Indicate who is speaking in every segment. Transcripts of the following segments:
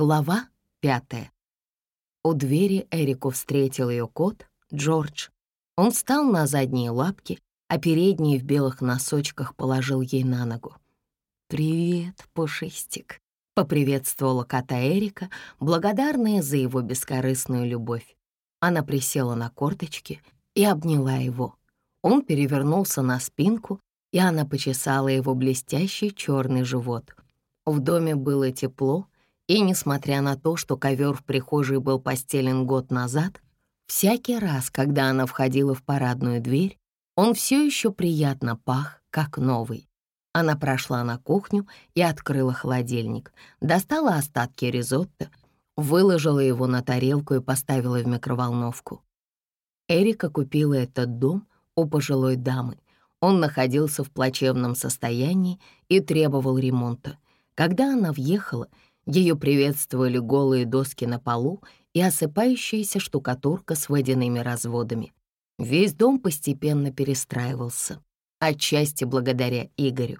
Speaker 1: Глава пятая. У двери Эрику встретил ее кот, Джордж. Он встал на задние лапки, а передние в белых носочках положил ей на ногу. «Привет, Пушистик», — поприветствовала кота Эрика, благодарная за его бескорыстную любовь. Она присела на корточки и обняла его. Он перевернулся на спинку, и она почесала его блестящий черный живот. В доме было тепло, и несмотря на то, что ковер в прихожей был постелен год назад, всякий раз, когда она входила в парадную дверь, он все еще приятно пах, как новый. Она прошла на кухню и открыла холодильник, достала остатки ризотто, выложила его на тарелку и поставила в микроволновку. Эрика купила этот дом у пожилой дамы. Он находился в плачевном состоянии и требовал ремонта. Когда она въехала, ее приветствовали голые доски на полу и осыпающаяся штукатурка с водяными разводами. Весь дом постепенно перестраивался, отчасти благодаря Игорю.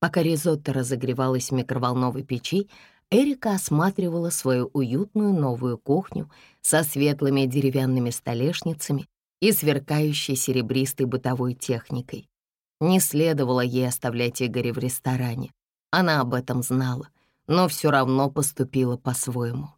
Speaker 1: Пока ризотто разогревалась в микроволновой печи, Эрика осматривала свою уютную новую кухню со светлыми деревянными столешницами и сверкающей серебристой бытовой техникой. Не следовало ей оставлять Игоря в ресторане. Она об этом знала но все равно поступила по-своему.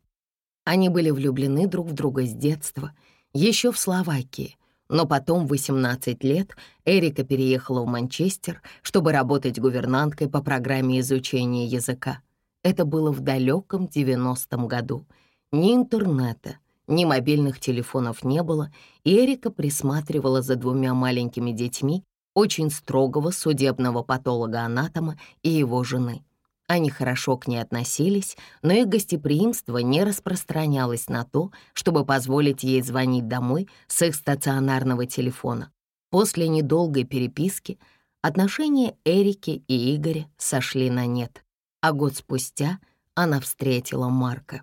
Speaker 1: Они были влюблены друг в друга с детства, еще в Словакии, но потом, в 18 лет, Эрика переехала в Манчестер, чтобы работать гувернанткой по программе изучения языка. Это было в далеком 90-м году. Ни интернета, ни мобильных телефонов не было, и Эрика присматривала за двумя маленькими детьми очень строгого судебного патолога-анатома и его жены — они хорошо к ней относились, но их гостеприимство не распространялось на то, чтобы позволить ей звонить домой с их стационарного телефона. После недолгой переписки отношения Эрики и Игоря сошли на нет, а год спустя она встретила Марка.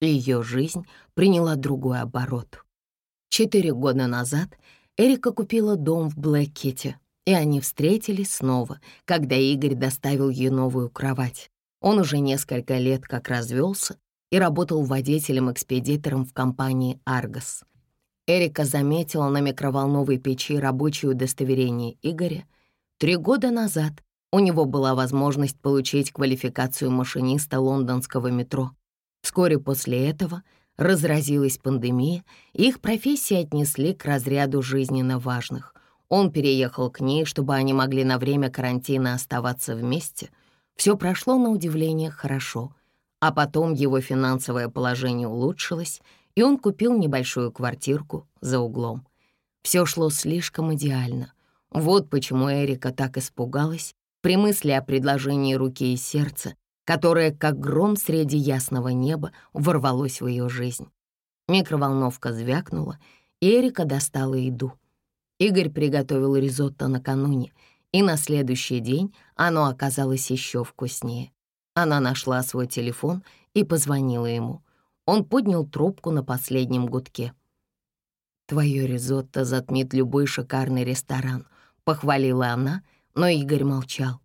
Speaker 1: Ее жизнь приняла другой оборот. Четыре года назад Эрика купила дом в Блэккете, и они встретились снова, когда Игорь доставил ей новую кровать. Он уже несколько лет как развелся и работал водителем-экспедитором в компании «Аргос». Эрика заметила на микроволновой печи рабочее удостоверение Игоря. Три года назад у него была возможность получить квалификацию машиниста лондонского метро. Вскоре после этого разразилась пандемия, и их профессии отнесли к разряду жизненно важных — он переехал к ней, чтобы они могли на время карантина оставаться вместе. Все прошло на удивление хорошо, а потом его финансовое положение улучшилось, и он купил небольшую квартирку за углом. Все шло слишком идеально. Вот почему Эрика так испугалась при мысли о предложении руки и сердца, которое, как гром среди ясного неба, ворвалось в ее жизнь. Микроволновка звякнула, и Эрика достала еду — Игорь приготовил ризотто накануне, и на следующий день оно оказалось еще вкуснее. Она нашла свой телефон и позвонила ему. Он поднял трубку на последнем гудке. «Твое ризотто затмит любой шикарный ресторан», — похвалила она, но Игорь молчал.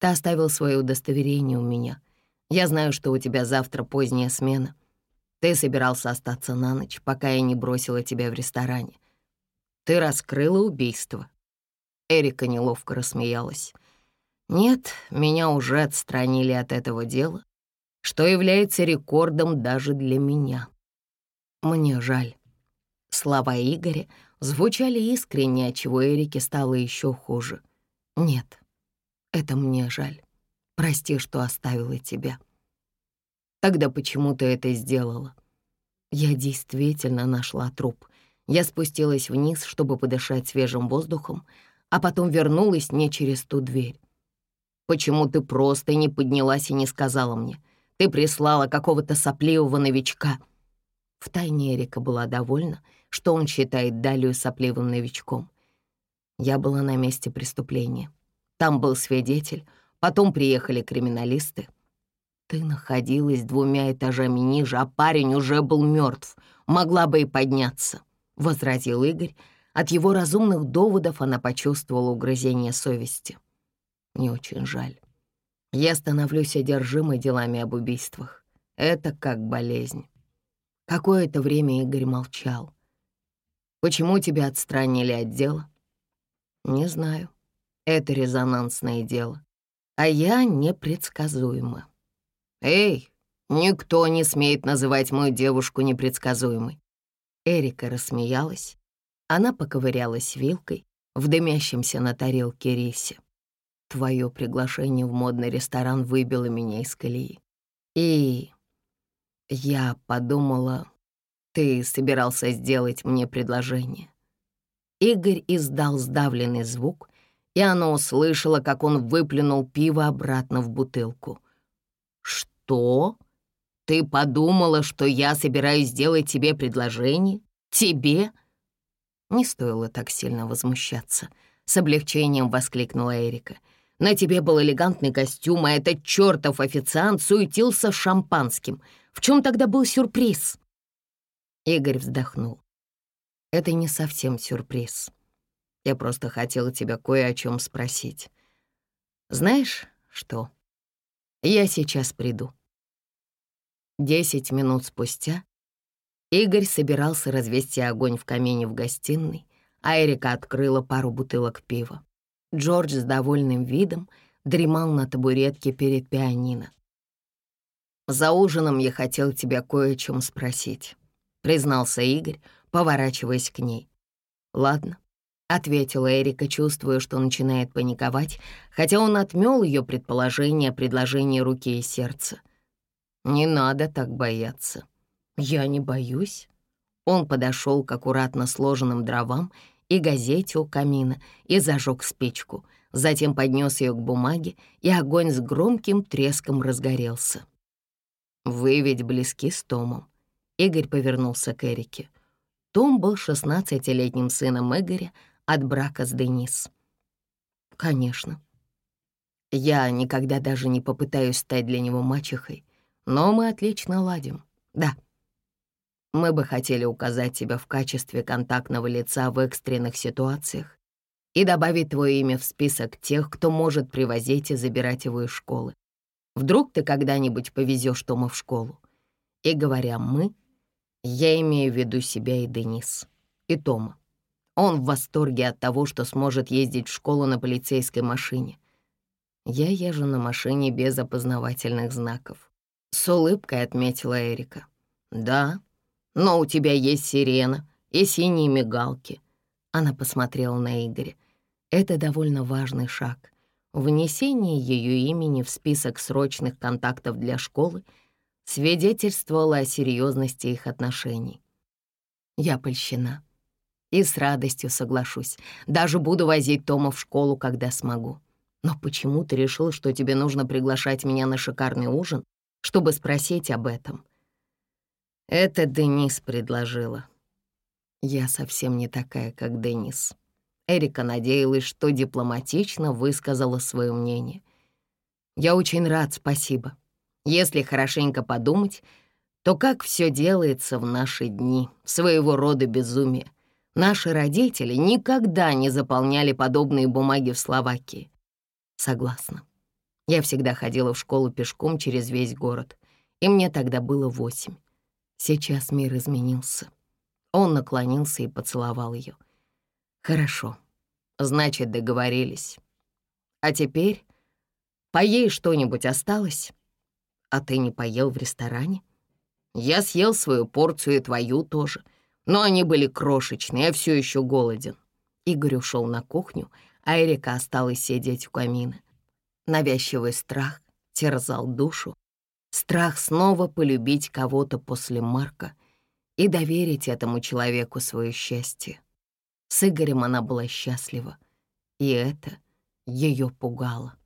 Speaker 1: «Ты оставил свое удостоверение у меня. Я знаю, что у тебя завтра поздняя смена. Ты собирался остаться на ночь, пока я не бросила тебя в ресторане. Ты раскрыла убийство». Эрика неловко рассмеялась. «Нет, меня уже отстранили от этого дела, что является рекордом даже для меня. Мне жаль». Слова Игоря звучали искренне, отчего Эрике стало еще хуже. «Нет, это мне жаль. Прости, что оставила тебя». «Тогда почему ты это сделала?» Я действительно нашла труп. Я спустилась вниз, чтобы подышать свежим воздухом, а потом вернулась не через ту дверь. «Почему ты просто не поднялась и не сказала мне? Ты прислала какого-то сопливого новичка». Втайне Эрика была довольна, что он считает Далию сопливым новичком. Я была на месте преступления. Там был свидетель, потом приехали криминалисты. ты находилась двумя этажами ниже, а парень уже был мертв. Могла бы и подняться», — возразил Игорь. От его разумных доводов она почувствовала угрызение совести. «Не очень жаль. Я становлюсь одержимой делами об убийствах. Это как болезнь». Какое-то время Игорь молчал. «Почему тебя отстранили от дела?» «Не знаю. Это резонансное дело. А я непредсказуема». «Эй, никто не смеет называть мою девушку непредсказуемой». Эрика рассмеялась. Она поковырялась вилкой в дымящемся на тарелке рисе. Твое приглашение в модный ресторан выбило меня из колеи. И я подумала, ты собирался сделать мне предложение. Игорь издал сдавленный звук, и она услышала, как он выплюнул пиво обратно в бутылку. «Что? Ты подумала, что я собираюсь сделать тебе предложение? Тебе?» Не стоило так сильно возмущаться. С облегчением воскликнула Эрика. «На тебе был элегантный костюм, а этот чертов официант суетился шампанским. В чем тогда был сюрприз?» Игорь вздохнул. Это не совсем сюрприз. Я просто хотела тебя кое о чем спросить. Знаешь что? Я сейчас приду. Десять минут спустя Игорь собирался развести огонь в камине в гостиной, а Эрика открыла пару бутылок пива. Джордж с довольным видом дремал на табуретке перед пианино. «За ужином я хотел тебя кое о чем спросить», — признался Игорь, поворачиваясь к ней. «Ладно», — ответила Эрика, чувствуя, что начинает паниковать, хотя он отмёл ее предположение о предложении руки и сердца. «Не надо так бояться». «Я не боюсь». Он подошел к аккуратно сложенным дровам и газете у камина и зажег спичку, затем поднес ее к бумаге, и огонь с громким треском разгорелся. «Вы ведь близки с Томом». Игорь повернулся к Эрике. Том был шестнадцатилетним сыном Игоря от брака с Денис. «Конечно. Я никогда даже не попытаюсь стать для него мачехой, но мы отлично ладим. Да. Мы бы хотели указать тебя в качестве контактного лица в экстренных ситуациях и добавить твое имя в список тех, кто может привозить и забирать его из школы. Вдруг ты когда-нибудь повезешь Тома в школу. И говоря «мы», я имею в виду себя и Денис, и Тома. Он в восторге от того, что сможет ездить в школу на полицейской машине. Я езжу на машине без опознавательных знаков. С улыбкой отметила Эрика. «Да, но у тебя есть сирена и синие мигалки». Она посмотрела на Игоря. Это довольно важный шаг. Внесение ее имени в список срочных контактов для школы — свидетельствовало о серьезности их отношений. Я польщена и с радостью соглашусь. Даже буду возить Тома в школу, когда смогу. Но почему ты решил, что тебе нужно приглашать меня на шикарный ужин, чтобы спросить об этом? Это Денис предложила. Я совсем не такая, как Денис. Эрика надеялась, что дипломатично высказала свое мнение. Я очень рад, спасибо. Если хорошенько подумать, то как все делается в наши дни, своего рода безумие. Наши родители никогда не заполняли подобные бумаги в Словакии. Согласна. Я всегда ходила в школу пешком через весь город, и мне тогда было восемь. Сейчас мир изменился. Он наклонился и поцеловал ее. Хорошо, значит, договорились. А теперь поей что-нибудь осталось? «А ты не поел в ресторане?» «Я съел свою порцию и твою тоже, но они были крошечные, я все еще голоден». Игорь ушел на кухню, а Эрика осталась сидеть у камина. Навязчивый страх терзал душу. Страх снова полюбить кого-то после Марка и доверить этому человеку свое счастье. С Игорем она была счастлива, и это ее пугало.